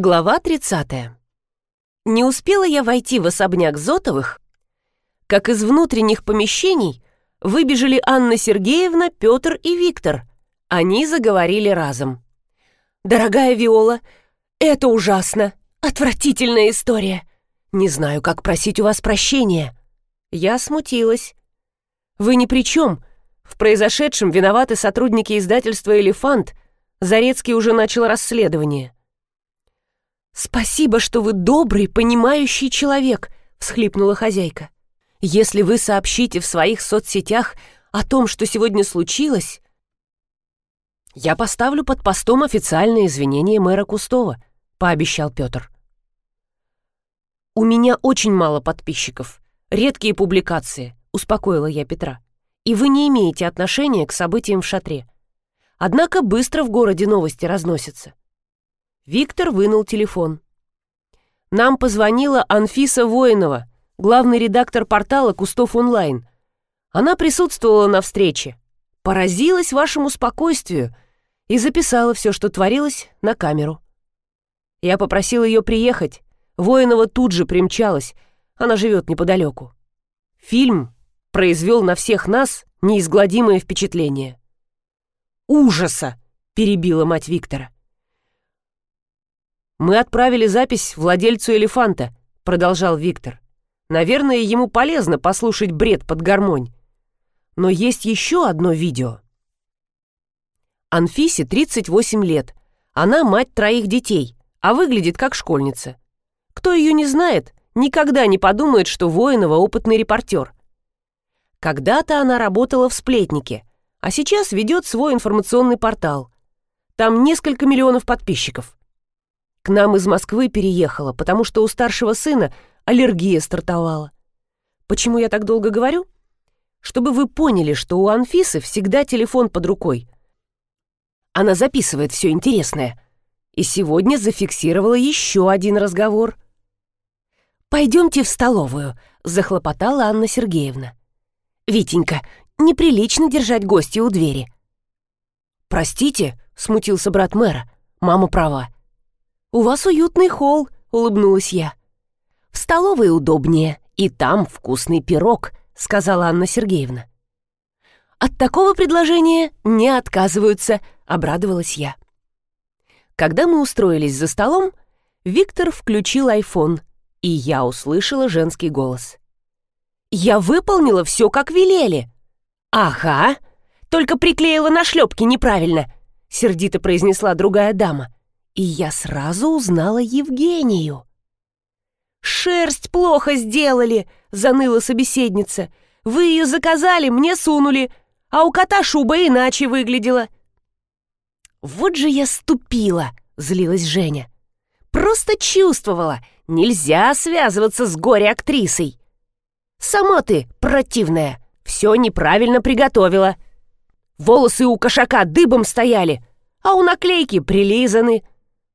Глава 30. Не успела я войти в особняк Зотовых, как из внутренних помещений выбежали Анна Сергеевна, Петр и Виктор. Они заговорили разом. «Дорогая Виола, это ужасно! Отвратительная история! Не знаю, как просить у вас прощения!» Я смутилась. «Вы ни при чем. В произошедшем виноваты сотрудники издательства «Элефант». Зарецкий уже начал расследование». «Спасибо, что вы добрый, понимающий человек», — всхлипнула хозяйка. «Если вы сообщите в своих соцсетях о том, что сегодня случилось, я поставлю под постом официальное извинение мэра Кустова», — пообещал Петр. «У меня очень мало подписчиков, редкие публикации», — успокоила я Петра. «И вы не имеете отношения к событиям в шатре. Однако быстро в городе новости разносятся. Виктор вынул телефон. «Нам позвонила Анфиса Воинова, главный редактор портала «Кустов онлайн». Она присутствовала на встрече, поразилась вашему спокойствию и записала все, что творилось, на камеру. Я попросил ее приехать. Воинова тут же примчалась, она живет неподалеку. Фильм произвел на всех нас неизгладимое впечатление. «Ужаса!» — перебила мать Виктора. «Мы отправили запись владельцу элефанта», — продолжал Виктор. «Наверное, ему полезно послушать бред под гармонь. Но есть еще одно видео». Анфисе 38 лет. Она мать троих детей, а выглядит как школьница. Кто ее не знает, никогда не подумает, что Воинова опытный репортер. Когда-то она работала в «Сплетнике», а сейчас ведет свой информационный портал. Там несколько миллионов подписчиков. К нам из Москвы переехала, потому что у старшего сына аллергия стартовала. Почему я так долго говорю? Чтобы вы поняли, что у Анфисы всегда телефон под рукой. Она записывает все интересное. И сегодня зафиксировала еще один разговор. «Пойдемте в столовую», — захлопотала Анна Сергеевна. «Витенька, неприлично держать гостя у двери». «Простите», — смутился брат мэра, — «мама права. «У вас уютный холл», — улыбнулась я. «В столовой удобнее, и там вкусный пирог», — сказала Анна Сергеевна. «От такого предложения не отказываются», — обрадовалась я. Когда мы устроились за столом, Виктор включил айфон, и я услышала женский голос. «Я выполнила все, как велели». «Ага, только приклеила на шлепки неправильно», — сердито произнесла другая дама и я сразу узнала Евгению. «Шерсть плохо сделали», — заныла собеседница. «Вы ее заказали, мне сунули, а у кота шуба иначе выглядела». «Вот же я ступила», — злилась Женя. «Просто чувствовала, нельзя связываться с горе-актрисой. Сама ты, противная, все неправильно приготовила. Волосы у кошака дыбом стояли, а у наклейки прилизаны».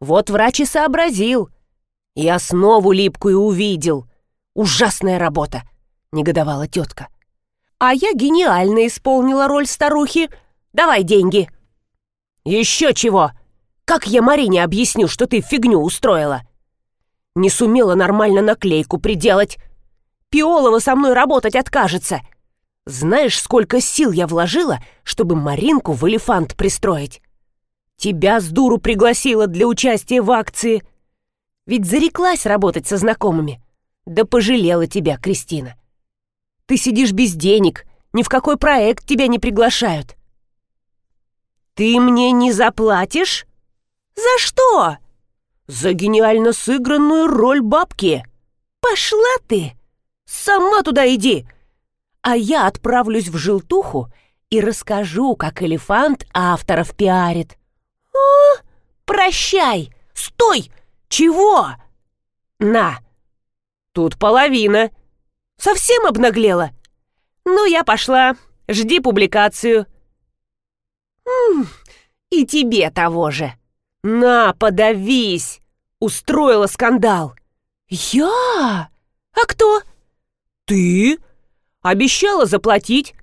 Вот врач и сообразил. И основу липкую увидел. Ужасная работа, негодовала тетка. А я гениально исполнила роль старухи. Давай деньги. Еще чего? Как я Марине объясню, что ты фигню устроила? Не сумела нормально наклейку приделать. Пиолова со мной работать откажется. Знаешь, сколько сил я вложила, чтобы Маринку в элефант пристроить? Тебя с дуру пригласила для участия в акции. Ведь зареклась работать со знакомыми. Да пожалела тебя, Кристина. Ты сидишь без денег, ни в какой проект тебя не приглашают. Ты мне не заплатишь? За что? За гениально сыгранную роль бабки. Пошла ты. Сама туда иди. А я отправлюсь в желтуху и расскажу, как элефант авторов пиарит. «А, прощай! Стой! Чего?» «На! Тут половина. Совсем обнаглела? Ну, я пошла. Жди публикацию». «М -м, «И тебе того же. На, подавись!» Устроила скандал. «Я? А кто?» «Ты? Обещала заплатить,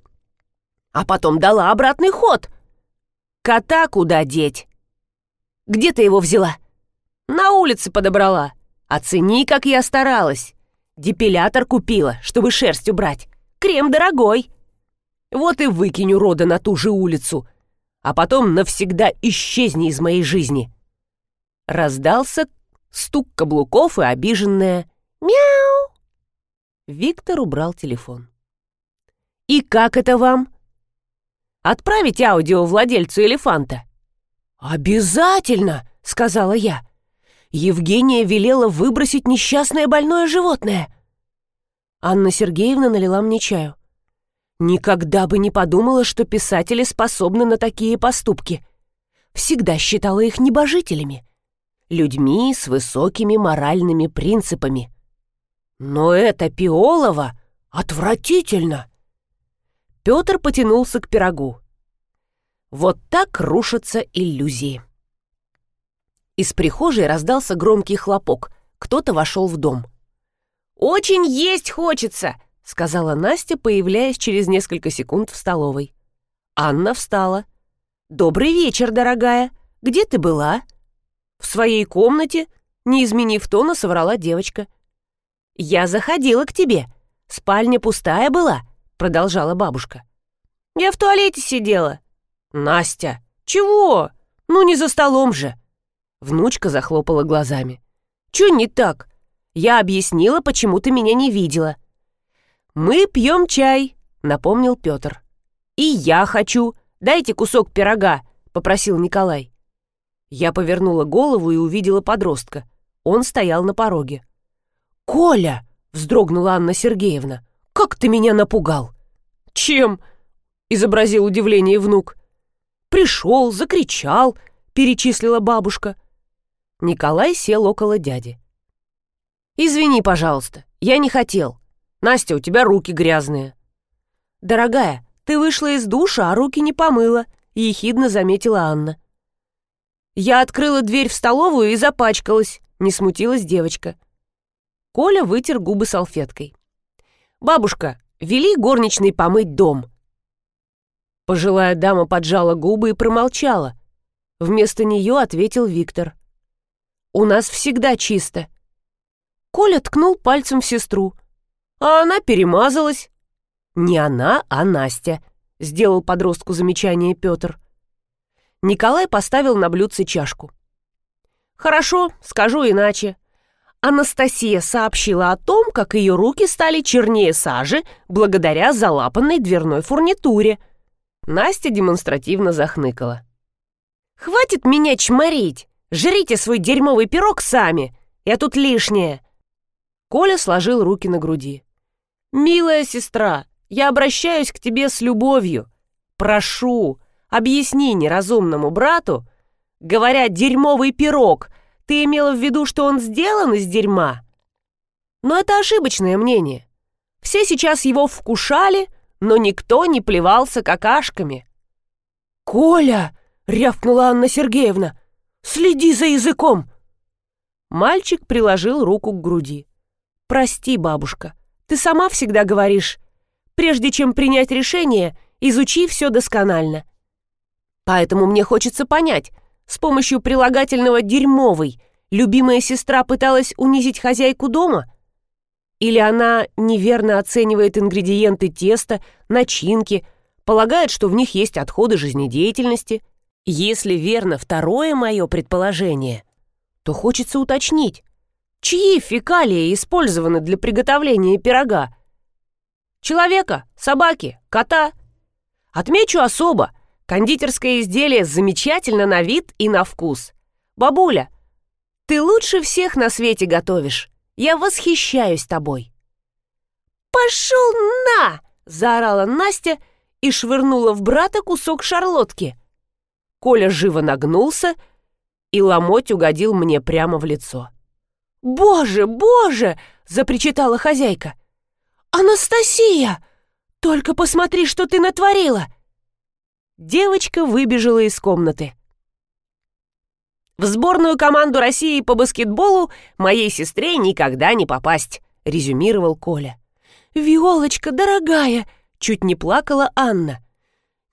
а потом дала обратный ход. Кота куда деть?» Где ты его взяла?» На улице подобрала. Оцени, как я старалась. Депилятор купила, чтобы шерсть убрать. Крем дорогой. Вот и выкинь урода на ту же улицу. А потом навсегда исчезни из моей жизни. Раздался стук каблуков и обиженное «Мяу!». Виктор убрал телефон. «И как это вам?» «Отправить аудио владельцу элефанта?» «Обязательно!» — сказала я. Евгения велела выбросить несчастное больное животное. Анна Сергеевна налила мне чаю. Никогда бы не подумала, что писатели способны на такие поступки. Всегда считала их небожителями. Людьми с высокими моральными принципами. Но это Пиолова отвратительно. Петр потянулся к пирогу. Вот так рушатся иллюзии. Из прихожей раздался громкий хлопок. Кто-то вошел в дом. «Очень есть хочется!» — сказала Настя, появляясь через несколько секунд в столовой. Анна встала. «Добрый вечер, дорогая. Где ты была?» «В своей комнате», — не изменив тона, соврала девочка. «Я заходила к тебе. Спальня пустая была», — продолжала бабушка. «Я в туалете сидела». «Настя, чего? Ну не за столом же». Внучка захлопала глазами. «Чё не так? Я объяснила, почему ты меня не видела». «Мы пьем чай», — напомнил Петр. «И я хочу. Дайте кусок пирога», — попросил Николай. Я повернула голову и увидела подростка. Он стоял на пороге. «Коля!» — вздрогнула Анна Сергеевна. «Как ты меня напугал!» «Чем?» — изобразил удивление внук. «Пришел, закричал», — перечислила бабушка. Николай сел около дяди. «Извини, пожалуйста, я не хотел. Настя, у тебя руки грязные». «Дорогая, ты вышла из душа, а руки не помыла», — ехидно заметила Анна. «Я открыла дверь в столовую и запачкалась», — не смутилась девочка. Коля вытер губы салфеткой. «Бабушка, вели горничной помыть дом». Пожилая дама поджала губы и промолчала. Вместо нее ответил Виктор. «У нас всегда чисто». Коля ткнул пальцем в сестру. А она перемазалась. «Не она, а Настя», — сделал подростку замечание Петр. Николай поставил на блюдце чашку. «Хорошо, скажу иначе. Анастасия сообщила о том, как ее руки стали чернее сажи благодаря залапанной дверной фурнитуре. Настя демонстративно захныкала. «Хватит меня чморить! Жрите свой дерьмовый пирог сами! Я тут лишняя!» Коля сложил руки на груди. «Милая сестра, я обращаюсь к тебе с любовью. Прошу, Объясни неразумному брату, говоря «дерьмовый пирог», ты имела в виду, что он сделан из дерьма? Но это ошибочное мнение. Все сейчас его вкушали, но никто не плевался какашками. «Коля!» — рявкнула Анна Сергеевна. «Следи за языком!» Мальчик приложил руку к груди. «Прости, бабушка, ты сама всегда говоришь, прежде чем принять решение, изучи все досконально. Поэтому мне хочется понять, с помощью прилагательного «дерьмовый» любимая сестра пыталась унизить хозяйку дома? Или она неверно оценивает ингредиенты теста, начинки, полагает, что в них есть отходы жизнедеятельности? Если верно второе мое предположение, то хочется уточнить, чьи фекалии использованы для приготовления пирога? Человека, собаки, кота? Отмечу особо – Кондитерское изделие замечательно на вид и на вкус. Бабуля, ты лучше всех на свете готовишь. Я восхищаюсь тобой. Пошел на! заорала Настя и швырнула в брата кусок шарлотки. Коля живо нагнулся, и ломоть угодил мне прямо в лицо. «Боже, боже!» — запричитала хозяйка. «Анастасия! Только посмотри, что ты натворила! Девочка выбежала из комнаты. «В сборную команду России по баскетболу моей сестре никогда не попасть», — резюмировал Коля. «Виолочка, дорогая!» — чуть не плакала Анна.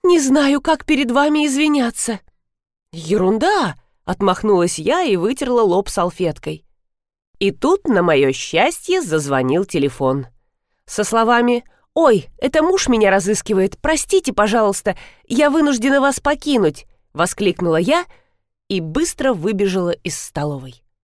«Не знаю, как перед вами извиняться». «Ерунда!» Отмахнулась я и вытерла лоб салфеткой. И тут, на мое счастье, зазвонил телефон. Со словами «Ой, это муж меня разыскивает, простите, пожалуйста, я вынуждена вас покинуть», — воскликнула я и быстро выбежала из столовой.